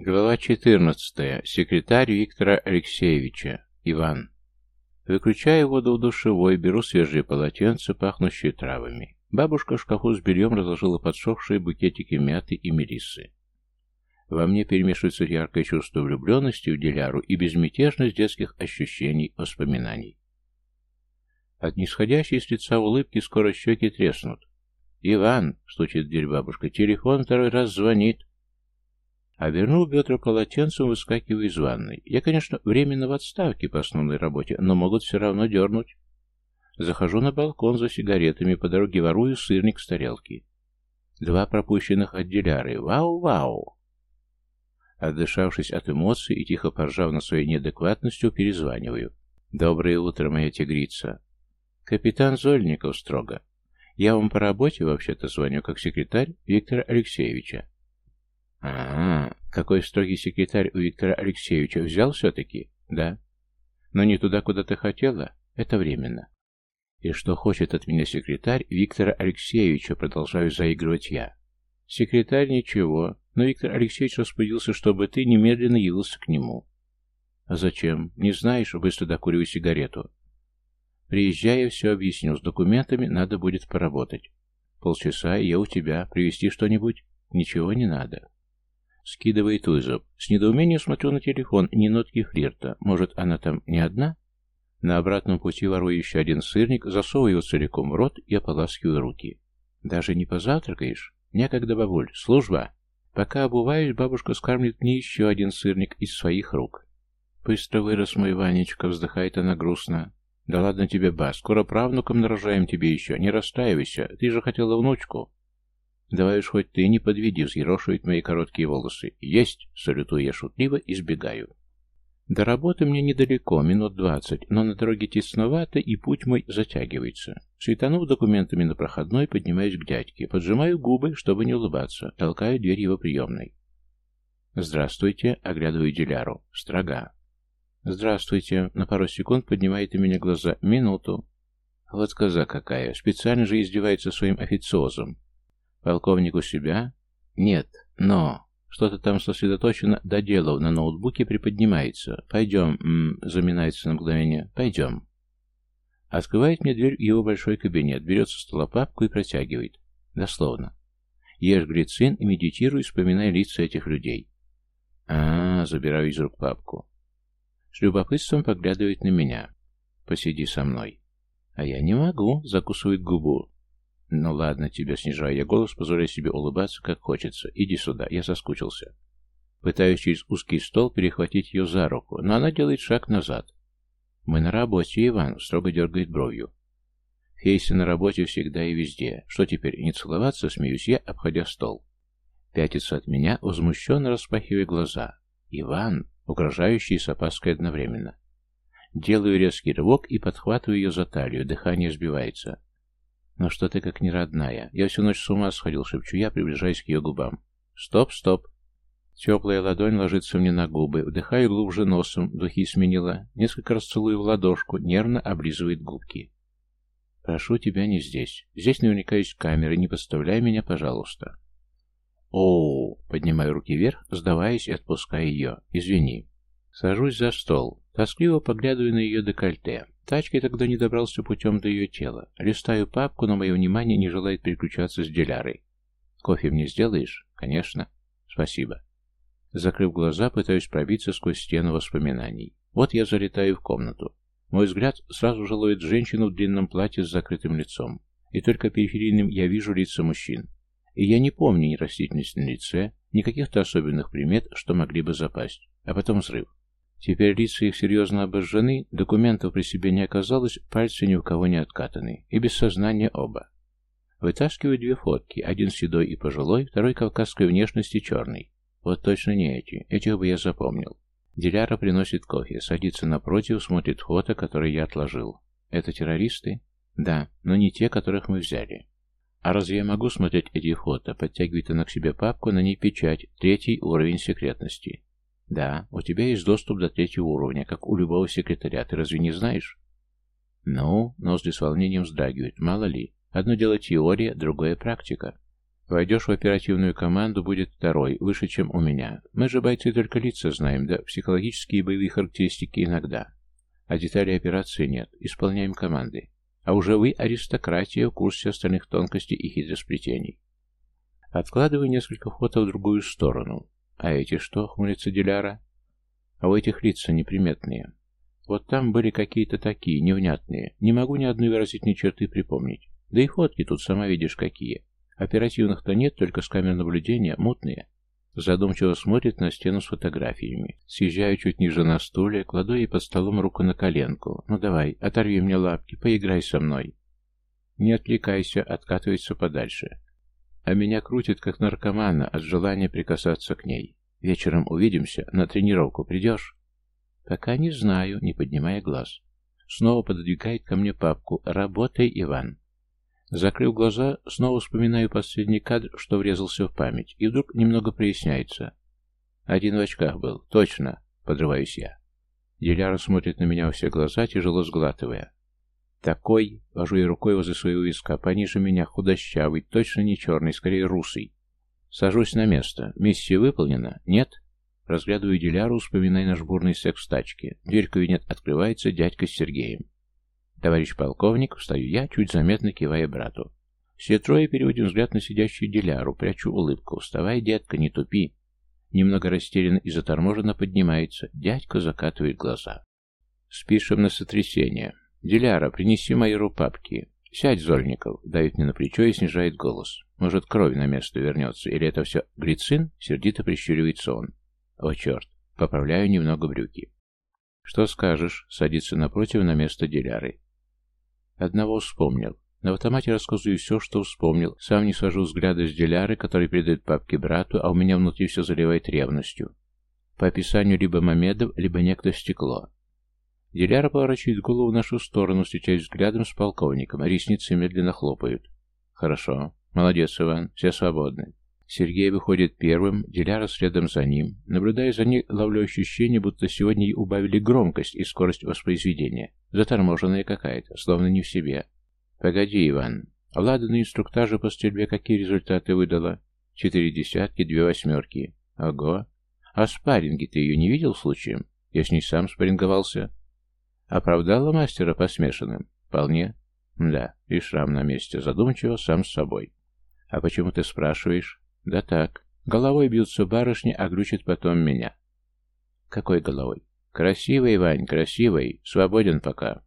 Глава 14. Секретарь Виктора Алексеевича. Иван. Выключаю воду в душевой, беру свежие полотенца, пахнущие травами. Бабушка в шкафу с бельем разложила подсохшие букетики мяты и мелиссы. Во мне перемешивается яркое чувство влюбленности в Диляру и безмятежность детских ощущений, воспоминаний. От нисходящей с лица улыбки скоро щеки треснут. «Иван!» — стучит дверь бабушка. «Телефон второй раз звонит». Обернул бедра полотенцем, выскакиваю из ванной. Я, конечно, временно в отставке по основной работе, но могут все равно дернуть. Захожу на балкон за сигаретами, по дороге ворую сырник с тарелки. Два пропущенных отделяры. Вау-вау! Отдышавшись от эмоций и тихо поржав на своей неадекватностью, перезваниваю. «Доброе утро, моя тигрица!» «Капитан Зольников строго. Я вам по работе вообще-то звоню, как секретарь Виктора Алексеевича. А, -а, какой строгий секретарь у Виктора Алексеевича взял все-таки? Да. Но не туда, куда ты хотела? Это временно. И что хочет от меня секретарь Виктора Алексеевича, продолжаю заигрывать я. Секретарь ничего, но Виктор Алексеевич распорядился, чтобы ты немедленно явился к нему. А зачем? Не знаешь, быстро докуриваю сигарету. Приезжая, все объяснил. С документами надо будет поработать. Полчаса, и я у тебя. Привезти что-нибудь? Ничего не надо. Скидывает вызов. С недоумением смотрю на телефон, ни нотки флирта. Может, она там не одна? На обратном пути ворую еще один сырник, засовываю целиком в рот и ополаскиваю руки. Даже не позавтракаешь? Некогда, бабуль. Служба. Пока обуваюсь, бабушка скармливает мне еще один сырник из своих рук. Быстро вырос мой Ванечка, вздыхает она грустно. Да ладно тебе, ба, скоро правнуком нарожаем тебе еще, не расстраивайся, ты же хотела внучку. «Давай уж хоть ты не подведи», — взъерошивает мои короткие волосы. «Есть!» — салютую я шутливо и сбегаю. До работы мне недалеко, минут двадцать, но на дороге тесновато, и путь мой затягивается. Светанув документами на проходной, поднимаюсь к дядьке, поджимаю губы, чтобы не улыбаться, толкаю дверь его приемной. «Здравствуйте», — оглядываю Диляру. «Строга». «Здравствуйте», — на пару секунд поднимает у меня глаза. «Минуту». Вот коза какая, специально же издевается своим официозом. Полковник у себя? Нет, но... Что-то там сосредоточено до дела на ноутбуке приподнимается. Пойдем, -м, заминается на мгновение. Пойдем. Открывает мне дверь в его большой кабинет, берет со стола папку и протягивает. Дословно. Ешь глицин и медитируй, вспоминая лица этих людей. А, -а, -а забираю из рук папку. С любопытством поглядывает на меня. Посиди со мной. А я не могу, закусывает губу. «Ну ладно тебе», — снижая я голос, позволяя себе улыбаться, как хочется. «Иди сюда, я соскучился». Пытаюсь через узкий стол перехватить ее за руку, но она делает шаг назад. «Мы на работе, Иван», — строго дергает бровью. «Фейсы на работе всегда и везде. Что теперь, не целоваться?» — смеюсь я, обходя стол. Пятится от меня, возмущенно распахивая глаза. «Иван!» — угрожающий с опаской одновременно. Делаю резкий рывок и подхватываю ее за талию, дыхание сбивается. «Но что ты как не родная? Я всю ночь с ума сходил», — шепчу я, приближаясь к ее губам. «Стоп, стоп!» Теплая ладонь ложится мне на губы, вдыхаю глубже носом, духи сменила, несколько раз целую в ладошку, нервно облизывает губки. «Прошу тебя не здесь. Здесь наверняка есть камеры, не подставляй меня, пожалуйста». «Оу!» — поднимаю руки вверх, сдаваясь и отпуская ее. «Извини». Сажусь за стол, тоскливо поглядываю на ее декольте. Тачкой тогда не добрался путем до ее тела. Листаю папку, но мое внимание не желает переключаться с Дилярой. «Кофе мне сделаешь?» «Конечно». «Спасибо». Закрыв глаза, пытаюсь пробиться сквозь стену воспоминаний. Вот я залетаю в комнату. Мой взгляд сразу же ловит женщину в длинном платье с закрытым лицом. И только периферийным я вижу лица мужчин. И я не помню ни растительности на лице, ни каких-то особенных примет, что могли бы запасть. А потом взрыв. Теперь лица их серьезно обожжены, документов при себе не оказалось, пальцы ни у кого не откатаны, и без сознания оба. Вытаскиваю две фотки, один седой и пожилой, второй кавказской внешности черный. Вот точно не эти, этих бы я запомнил. Диляра приносит кофе, садится напротив, смотрит фото, которое я отложил. Это террористы? Да, но не те, которых мы взяли. А разве я могу смотреть эти фото? Подтягивает она к себе папку, на ней печать, третий уровень секретности. Да, у тебя есть доступ до третьего уровня, как у любого секретаря, ты разве не знаешь? Ну, ноздри с волнением вздрагивают, мало ли. Одно дело теория, другое практика. Войдешь в оперативную команду, будет второй, выше, чем у меня. Мы же бойцы только лица знаем, да психологические и боевые характеристики иногда. А деталей операции нет, исполняем команды. А уже вы, аристократия, в курсе остальных тонкостей и хитросплетений. Откладываю несколько фото в другую сторону. А эти что, хмурится Диляра? А у этих лица неприметные. Вот там были какие-то такие, невнятные. Не могу ни одной выразительной черты припомнить. Да и фотки тут сама видишь какие. Оперативных-то нет, только с камер наблюдения, мутные. Задумчиво смотрит на стену с фотографиями. Съезжаю чуть ниже на стуле, кладу ей под столом руку на коленку. «Ну давай, оторви мне лапки, поиграй со мной». Не отвлекайся, откатывается подальше. А меня крутит, как наркомана, от желания прикасаться к ней. Вечером увидимся, на тренировку придешь? Пока не знаю, не поднимая глаз. Снова пододвигает ко мне папку «Работай, Иван». Закрыв глаза, снова вспоминаю последний кадр, что врезался в память, и вдруг немного проясняется. Один в очках был, точно, подрываюсь я. Диляра смотрит на меня во все глаза, тяжело сглатывая. Такой, вожу я рукой возле своего виска, пониже меня, худощавый, точно не черный, скорее русый. Сажусь на место. Миссия выполнена? Нет? Разглядываю Диляру, вспоминая наш бурный секс в тачке. Дверь кабинет открывается, дядька с Сергеем. «Товарищ полковник», встаю я, чуть заметно кивая брату. Все трое переводим взгляд на сидящую Диляру, прячу улыбку. «Вставай, детка, не тупи». Немного растерян и заторможенно поднимается. Дядька закатывает глаза. «Спишем на сотрясение. Диляра, принеси Майору папки. Сядь, Зольников», — давит мне на плечо и снижает голос. «Может, кровь на место вернется? Или это все глицин?» — сердито прищуривается он. «О, черт!» — поправляю немного брюки. «Что скажешь?» — садится напротив на место Диляры. Одного вспомнил. На автомате рассказываю все, что вспомнил. Сам не свожу взгляда с Диляры, который передает папки брату, а у меня внутри все заливает ревностью. По описанию либо Мамедов, либо некто стекло. Диляра поворачивает голову в нашу сторону, встречаясь взглядом с полковником, а ресницы медленно хлопают. «Хорошо. Молодец, Иван. Все свободны. Сергей выходит первым, Диляра следом за ним. Наблюдая за ней, ловлю ощущение, будто сегодня ей убавили громкость и скорость воспроизведения. Заторможенная какая-то, словно не в себе. «Погоди, Иван. Влада на инструктаже по стрельбе какие результаты выдала?» «Четыре десятки, две восьмерки». «Ого. А спарринги ты ее не видел случаем? Я с ней сам спарринговался». «Оправдала мастера по смешанным?» «Вполне». «Да, и шрам на месте, задумчиво, сам с собой». «А почему ты спрашиваешь?» Да так. Головой бьются барышни, а глючит потом меня. Какой головой? Красивый, Вань, красивый. Свободен пока.